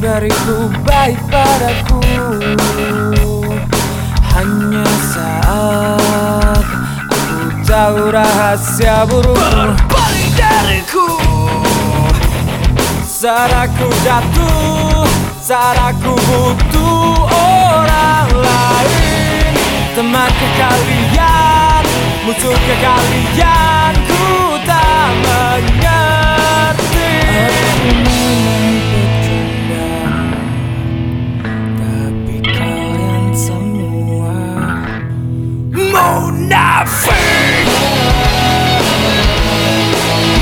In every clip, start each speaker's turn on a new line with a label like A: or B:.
A: dariku baik padaku. Hanya saat aku tahu rahasia buruk
B: Berbalik dariku.
A: Saat aku jatuh Saat aku butuh orang lain. Teman kekalian Musuh kekalian Ku tak mengerti
B: Munafik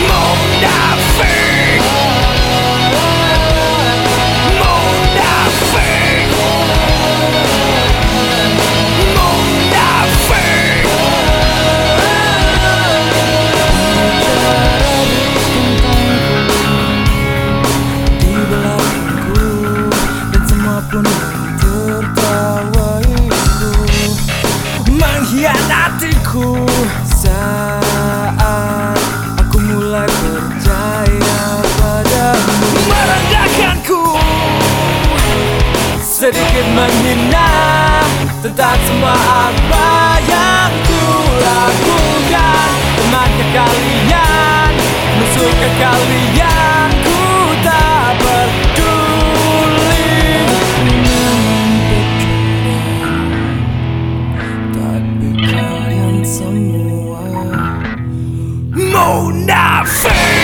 B: Munafik Munafik
A: Sedikit menghina Tentang semua apa yang
B: kulakukan.
A: Teman ke kalian Musuh ke kalian Ku tak peduli. Tapi kalian semua Munafik